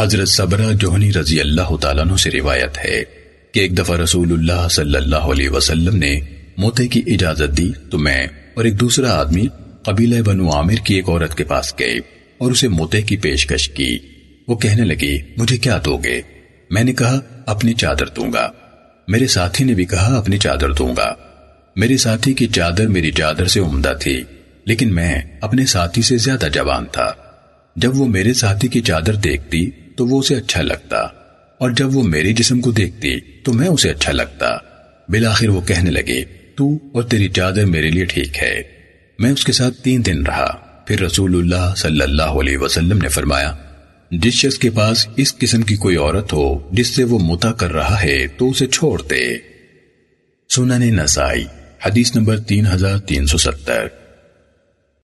حضرت صبرہ جوہنی رضی اللہ تعالیٰ عنہ سے روایت ہے کہ ایک دفعہ رسول اللہ صلی اللہ علیہ وسلم نے موتے کی اجازت دی تو میں اور ایک دوسرا آدمی قبیلہ بنو عامر کی ایک عورت کے پاس گئے اور اسے موتے کی پیشکش کی۔ وہ کہنے لگی مجھے کیا دو گے؟ میں نے کہا، اپنی چادر دوں گا۔ میرے ساتھی نے بھی کہا، اپنی چادر دوں گا۔ میرے ساتھی کی چادر میری چادر سے عمدہ تھی، لیکن میں اپنے ساتھی سے زیادہ جوان تھا۔ جب وہ میرے ساتھی کی چادر دیکھتی تو وہ اسے اچھا لگتا اور جب وہ میرے جسم کو دیکھتی تو میں اسے اچھا لگتا۔ بلاخر وہ کہنے لگے، تو اور تیری چادر میرے لیے ٹھیک ہے۔ میں اس کے ساتھ تین دن رہا۔ پھر رسول اللہ صلی اللہ علیہ وسلم نے فرمایا، جس شخص کے پاس اس قسم کی کوئی عورت ہو جس سے وہ متا کر رہا ہے تو اسے چھوڑ دے۔ سنن نسائی، حدیث نمبر تین ہزار تین سو ستر۔